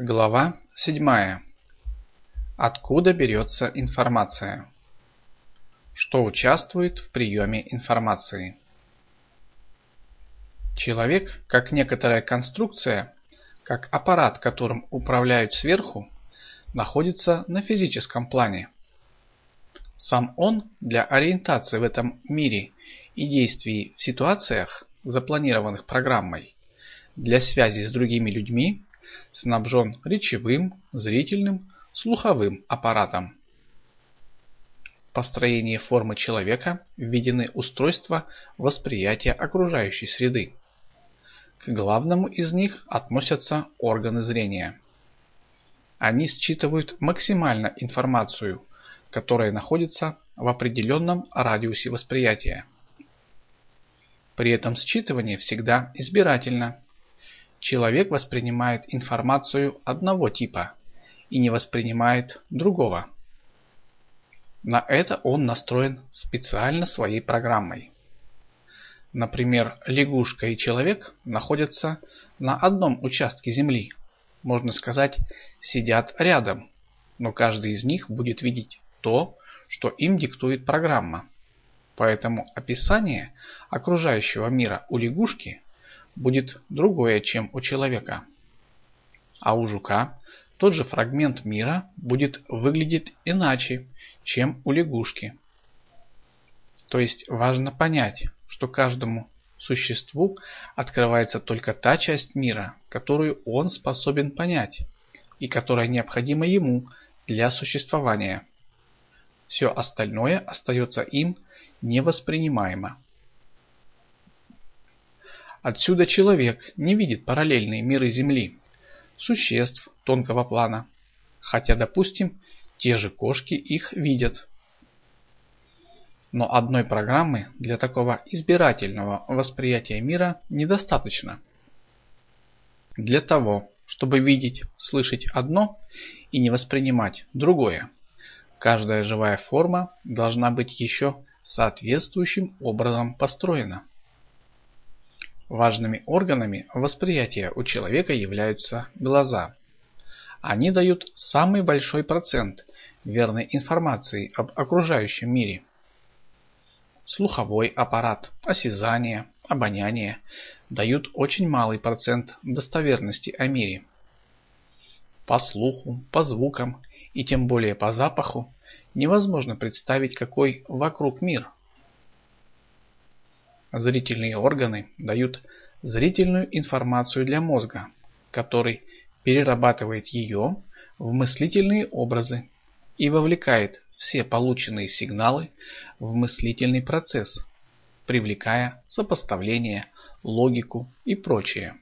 Глава 7. Откуда берется информация? Что участвует в приеме информации? Человек, как некоторая конструкция, как аппарат, которым управляют сверху, находится на физическом плане. Сам он для ориентации в этом мире и действий в ситуациях, запланированных программой, для связи с другими людьми снабжен речевым, зрительным, слуховым аппаратом. В построении формы человека введены устройства восприятия окружающей среды. К главному из них относятся органы зрения. Они считывают максимально информацию, которая находится в определенном радиусе восприятия. При этом считывание всегда избирательно Человек воспринимает информацию одного типа и не воспринимает другого. На это он настроен специально своей программой. Например, лягушка и человек находятся на одном участке Земли. Можно сказать, сидят рядом, но каждый из них будет видеть то, что им диктует программа. Поэтому описание окружающего мира у лягушки будет другое, чем у человека. А у жука тот же фрагмент мира будет выглядеть иначе, чем у лягушки. То есть важно понять, что каждому существу открывается только та часть мира, которую он способен понять и которая необходима ему для существования. Все остальное остается им невоспринимаемо. Отсюда человек не видит параллельные миры Земли, существ тонкого плана, хотя, допустим, те же кошки их видят. Но одной программы для такого избирательного восприятия мира недостаточно. Для того, чтобы видеть, слышать одно и не воспринимать другое, каждая живая форма должна быть еще соответствующим образом построена. Важными органами восприятия у человека являются глаза. Они дают самый большой процент верной информации об окружающем мире. Слуховой аппарат, осязание, обоняние дают очень малый процент достоверности о мире. По слуху, по звукам и тем более по запаху невозможно представить какой вокруг мир – Зрительные органы дают зрительную информацию для мозга, который перерабатывает ее в мыслительные образы и вовлекает все полученные сигналы в мыслительный процесс, привлекая сопоставление, логику и прочее.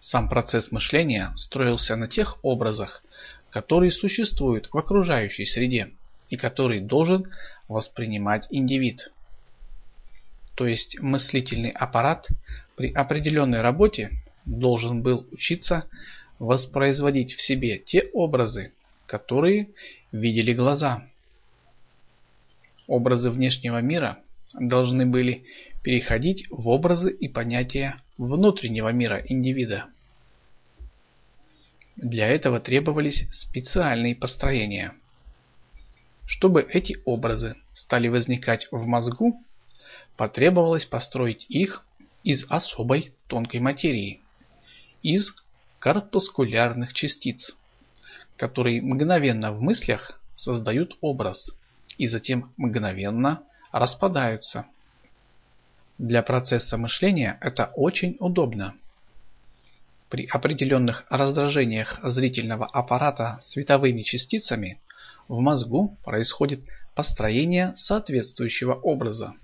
Сам процесс мышления строился на тех образах, которые существуют в окружающей среде и которые должен воспринимать индивид то есть мыслительный аппарат при определенной работе должен был учиться воспроизводить в себе те образы, которые видели глаза. Образы внешнего мира должны были переходить в образы и понятия внутреннего мира индивида. Для этого требовались специальные построения. Чтобы эти образы стали возникать в мозгу, потребовалось построить их из особой тонкой материи, из корпускулярных частиц, которые мгновенно в мыслях создают образ и затем мгновенно распадаются. Для процесса мышления это очень удобно. При определенных раздражениях зрительного аппарата световыми частицами в мозгу происходит построение соответствующего образа.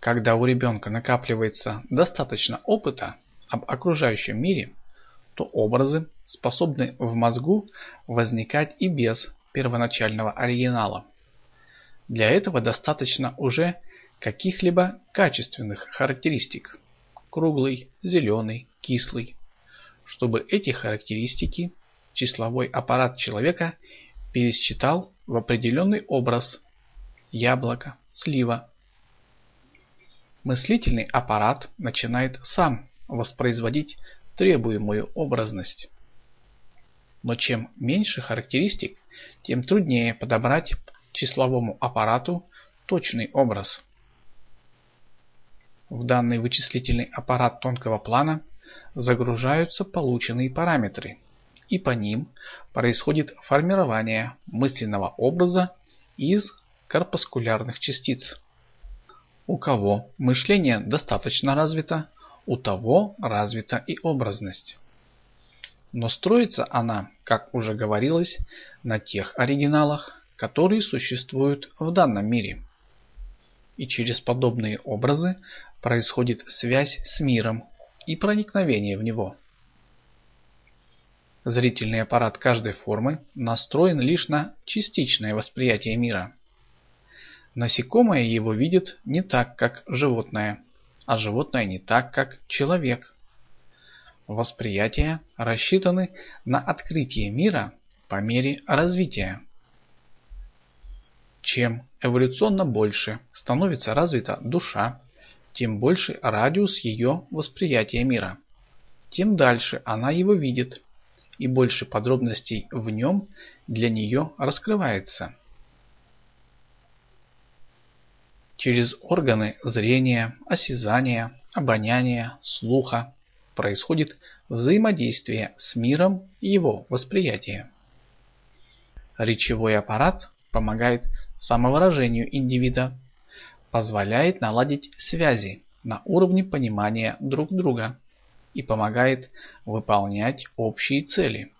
Когда у ребенка накапливается достаточно опыта об окружающем мире, то образы способны в мозгу возникать и без первоначального оригинала. Для этого достаточно уже каких-либо качественных характеристик – круглый, зеленый, кислый, чтобы эти характеристики числовой аппарат человека пересчитал в определенный образ – яблоко, слива, мыслительный аппарат начинает сам воспроизводить требуемую образность. Но чем меньше характеристик, тем труднее подобрать числовому аппарату точный образ. В данный вычислительный аппарат тонкого плана загружаются полученные параметры, и по ним происходит формирование мысленного образа из корпускулярных частиц. У кого мышление достаточно развито, у того развита и образность. Но строится она, как уже говорилось, на тех оригиналах, которые существуют в данном мире. И через подобные образы происходит связь с миром и проникновение в него. Зрительный аппарат каждой формы настроен лишь на частичное восприятие мира. Насекомое его видит не так, как животное, а животное не так, как человек. Восприятия рассчитаны на открытие мира по мере развития. Чем эволюционно больше становится развита душа, тем больше радиус ее восприятия мира. Тем дальше она его видит, и больше подробностей в нем для нее раскрывается. Через органы зрения, осязания, обоняния, слуха происходит взаимодействие с миром и его восприятие. Речевой аппарат помогает самовыражению индивида, позволяет наладить связи на уровне понимания друг друга и помогает выполнять общие цели.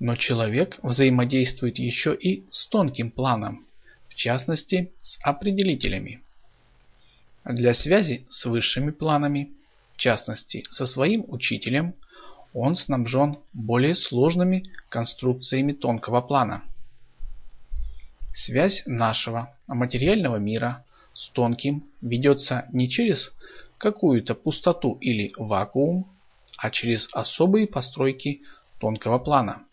Но человек взаимодействует еще и с тонким планом, частности с определителями. Для связи с высшими планами, в частности со своим учителем, он снабжен более сложными конструкциями тонкого плана. Связь нашего материального мира с тонким ведется не через какую-то пустоту или вакуум, а через особые постройки тонкого плана.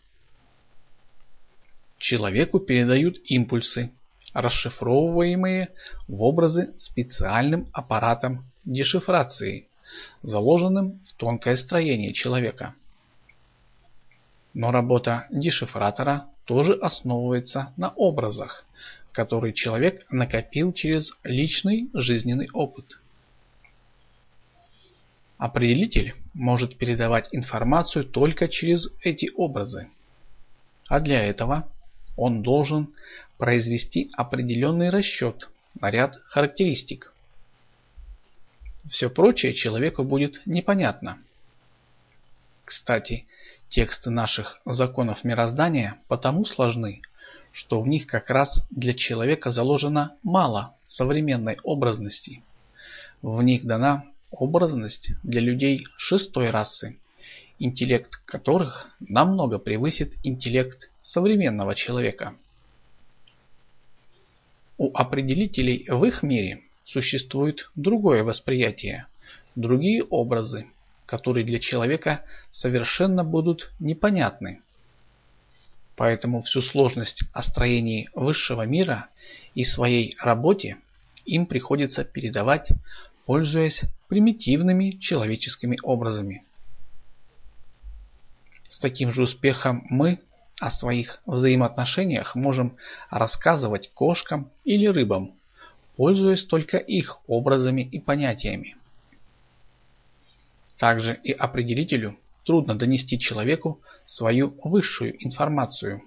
Человеку передают импульсы, расшифровываемые в образы специальным аппаратом дешифрации, заложенным в тонкое строение человека. Но работа дешифратора тоже основывается на образах, которые человек накопил через личный жизненный опыт. Определитель может передавать информацию только через эти образы. А для этого он должен произвести определенный расчет на ряд характеристик. Все прочее человеку будет непонятно. Кстати, тексты наших законов мироздания потому сложны, что в них как раз для человека заложено мало современной образности. В них дана образность для людей шестой расы, интеллект которых намного превысит интеллект современного человека. У определителей в их мире существует другое восприятие, другие образы, которые для человека совершенно будут непонятны. Поэтому всю сложность о строении высшего мира и своей работе им приходится передавать, пользуясь примитивными человеческими образами. С таким же успехом мы о своих взаимоотношениях можем рассказывать кошкам или рыбам, пользуясь только их образами и понятиями. Также и определителю трудно донести человеку свою высшую информацию.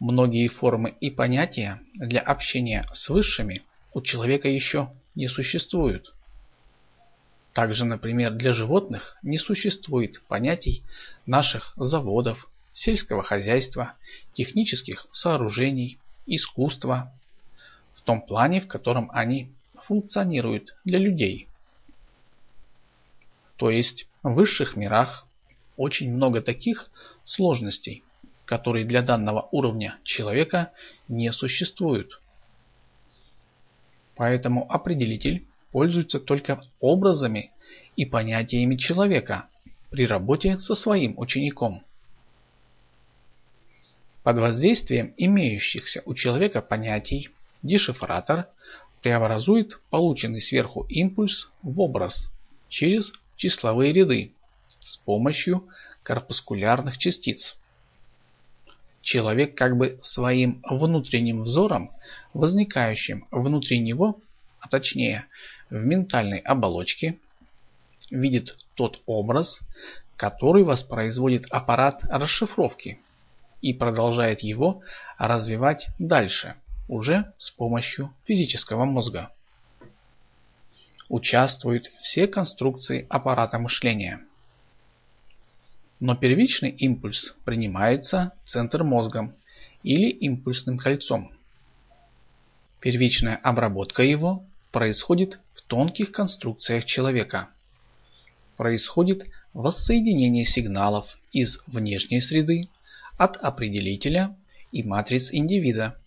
Многие формы и понятия для общения с высшими у человека еще не существуют. Также, например, для животных не существует понятий наших заводов, сельского хозяйства, технических сооружений, искусства, в том плане, в котором они функционируют для людей. То есть в высших мирах очень много таких сложностей, которые для данного уровня человека не существуют. Поэтому определитель пользуется только образами и понятиями человека при работе со своим учеником. Под воздействием имеющихся у человека понятий дешифратор преобразует полученный сверху импульс в образ через числовые ряды с помощью корпускулярных частиц. Человек как бы своим внутренним взором, возникающим внутри него, а точнее в ментальной оболочке, видит тот образ, который воспроизводит аппарат расшифровки и продолжает его развивать дальше, уже с помощью физического мозга. Участвуют все конструкции аппарата мышления. Но первичный импульс принимается центр мозгом или импульсным кольцом. Первичная обработка его происходит в тонких конструкциях человека. Происходит воссоединение сигналов из внешней среды, от определителя и матриц индивида.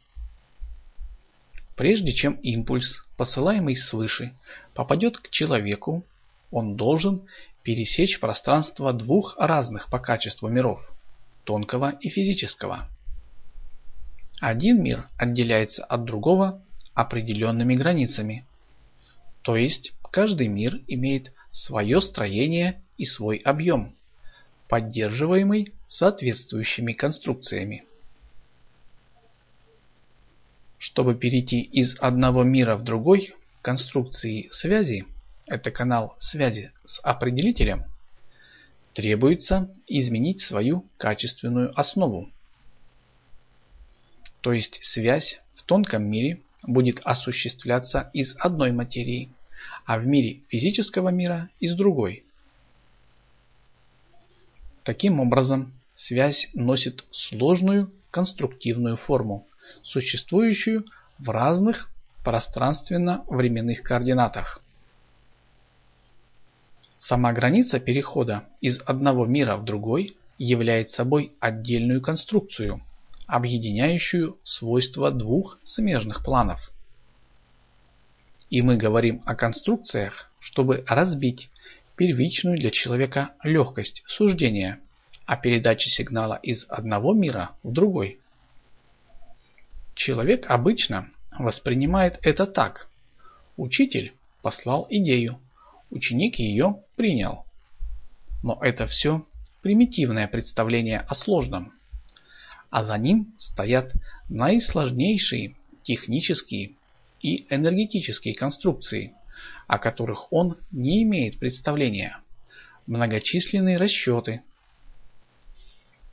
Прежде чем импульс, посылаемый свыше, попадет к человеку, он должен пересечь пространство двух разных по качеству миров – тонкого и физического. Один мир отделяется от другого определенными границами. То есть каждый мир имеет свое строение и свой объем, поддерживаемый соответствующими конструкциями. Чтобы перейти из одного мира в другой, конструкции связи – это канал связи с определителем, требуется изменить свою качественную основу. То есть связь в тонком мире будет осуществляться из одной материи, а в мире физического мира из другой. Таким образом, связь носит сложную конструктивную форму, существующую в разных пространственно-временных координатах. Сама граница перехода из одного мира в другой является собой отдельную конструкцию, объединяющую свойства двух смежных планов. И мы говорим о конструкциях, чтобы разбить первичную для человека легкость суждения о передаче сигнала из одного мира в другой. Человек обычно воспринимает это так. Учитель послал идею, Ученик ее принял. Но это все примитивное представление о сложном. А за ним стоят наисложнейшие технические и энергетические конструкции, о которых он не имеет представления. Многочисленные расчеты.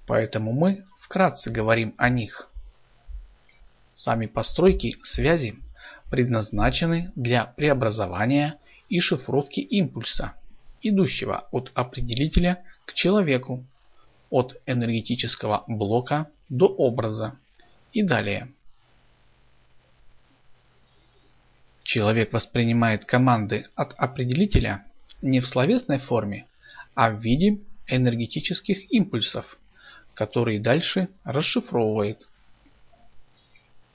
Поэтому мы вкратце говорим о них. Сами постройки связи предназначены для преобразования и шифровки импульса, идущего от определителя к человеку, от энергетического блока до образа и далее. Человек воспринимает команды от определителя не в словесной форме, а в виде энергетических импульсов, которые дальше расшифровывает.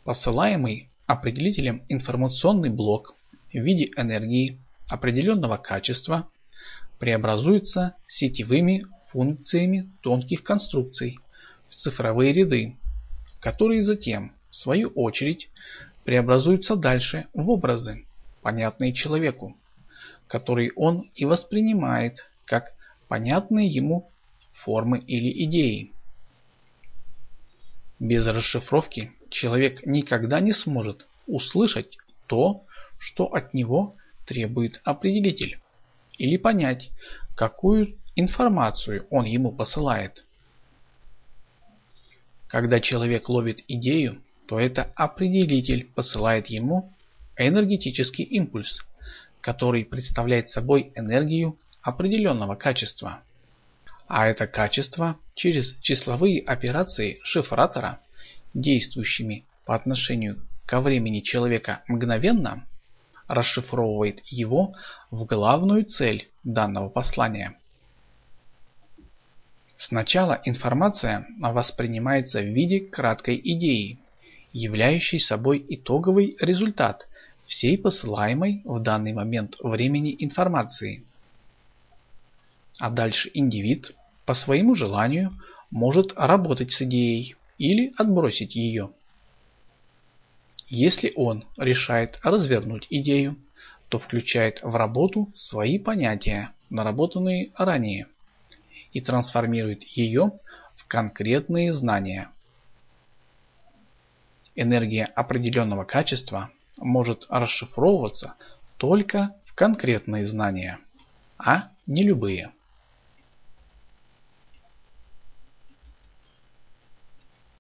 Посылаемый определителем информационный блок в виде энергии определенного качества преобразуется сетевыми функциями тонких конструкций в цифровые ряды, которые затем, в свою очередь, преобразуются дальше в образы, понятные человеку, которые он и воспринимает как понятные ему формы или идеи. Без расшифровки человек никогда не сможет услышать то, что от него требует определитель, или понять, какую информацию он ему посылает. Когда человек ловит идею, то это определитель посылает ему энергетический импульс, который представляет собой энергию определенного качества. А это качество через числовые операции шифратора, действующими по отношению ко времени человека мгновенно, расшифровывает его в главную цель данного послания. Сначала информация воспринимается в виде краткой идеи, являющей собой итоговый результат всей посылаемой в данный момент времени информации. А дальше индивид по своему желанию может работать с идеей или отбросить ее. Если он решает развернуть идею, что включает в работу свои понятия, наработанные ранее, и трансформирует ее в конкретные знания. Энергия определенного качества может расшифровываться только в конкретные знания, а не любые.